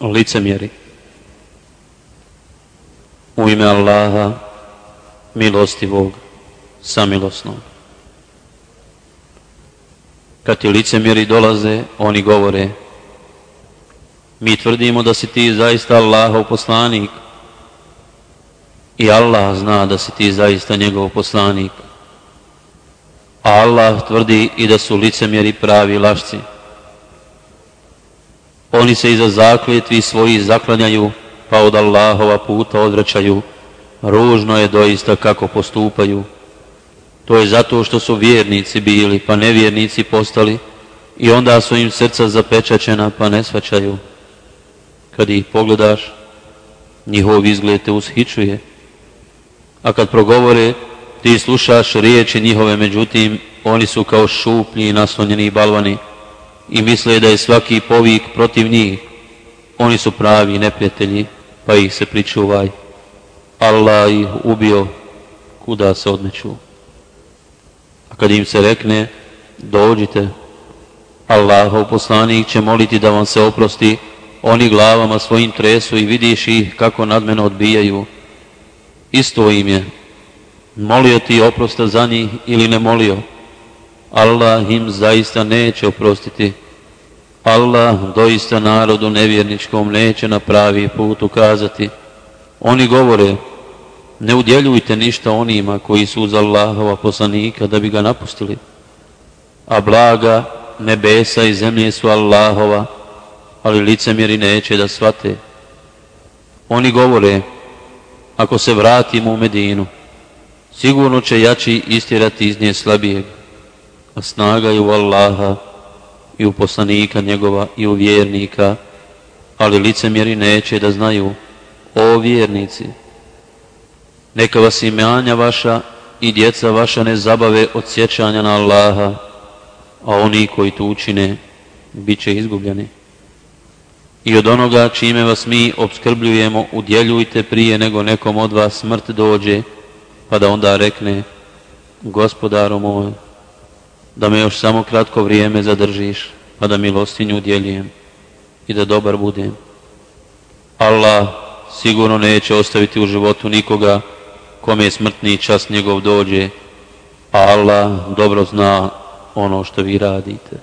licemjeri. U ime Allaha, milostivog, samilosnog. Kad ti licemjeri dolaze, oni govore, mi tvrdimo da si ti zaista Allahov poslanik i Allah zna da si ti zaista njegov poslanik. A Allah tvrdi i da su licemjeri pravi lašci. Oni se iza zakljetvi svoji zaklanjaju, pa od Allahova puta odvraćaju. Ružno je doista kako postupaju. To je zato što su vjernici bili, pa nevjernici postali i onda su im srca zapečačena, pa ne svačaju. Kad ih pogledaš, njihov izgled te ushičuje. A kad progovore, ti slušaš riječi njihove, međutim, oni su kao šuplji i naslonjeni balvani i misle da je svaki povik protiv njih. Oni su pravi neprijatelji, pa ih se pričuvaj. Allah ih ubio, kuda se odmeću. A kad im se rekne, dođite, Allahov poslanik će moliti da vam se oprosti, oni glavama svojim tresu i vidiš ih kako nad mene odbijaju. Isto im je, molio ti oprosta za njih ili ne molio, Allah im zaista neće oprostiti. Allah doista narodu nevjerničkom neće na pravi put ukazati. Oni govore, ne udjeljujte ništa onima koji su uz Allahova poslanika da bi ga napustili. A blaga nebesa i zemlje su Allahova, ali licemjeri neće da svate. Oni govore, ako se vratimo u Medinu, sigurno će jači istirati iz nje slabijeg, a snaga je u Allaha i u poslanika njegova i u vjernika, ali licemjeri neće da znaju, o vjernici, neka vas imanja vaša i djeca vaša ne zabave od sjećanja na Allaha, a oni koji to učine, bit će izgubljeni. I od onoga čime vas mi obskrbljujemo, udjeljujte prije nego nekom od vas smrt dođe, pa da onda rekne, gospodaru moj, da me još samo kratko vrijeme zadržiš, pa da milostinju udjeljujem i da dobar budem. Allah sigurno neće ostaviti u životu nikoga kome je smrtni čas njegov dođe, a Allah dobro zna ono što vi radite.